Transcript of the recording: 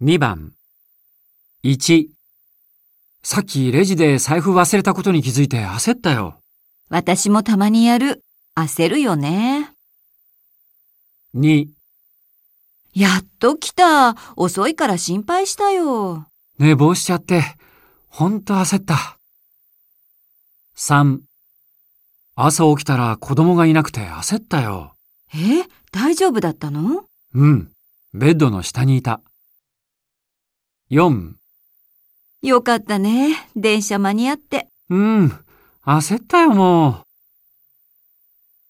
2番。1。さっきレジで財布忘れたことに気づいて焦ったよ。私もたまにやる。焦るよね。2。やっと来た。遅いから心配したよ。寝坊しちゃって、ほんと焦った。3。朝起きたら子供がいなくて焦ったよ。え？大丈夫だったの？うん。ベッドの下にいた。4。よかったね。電車間に合って。うん。焦ったよもう。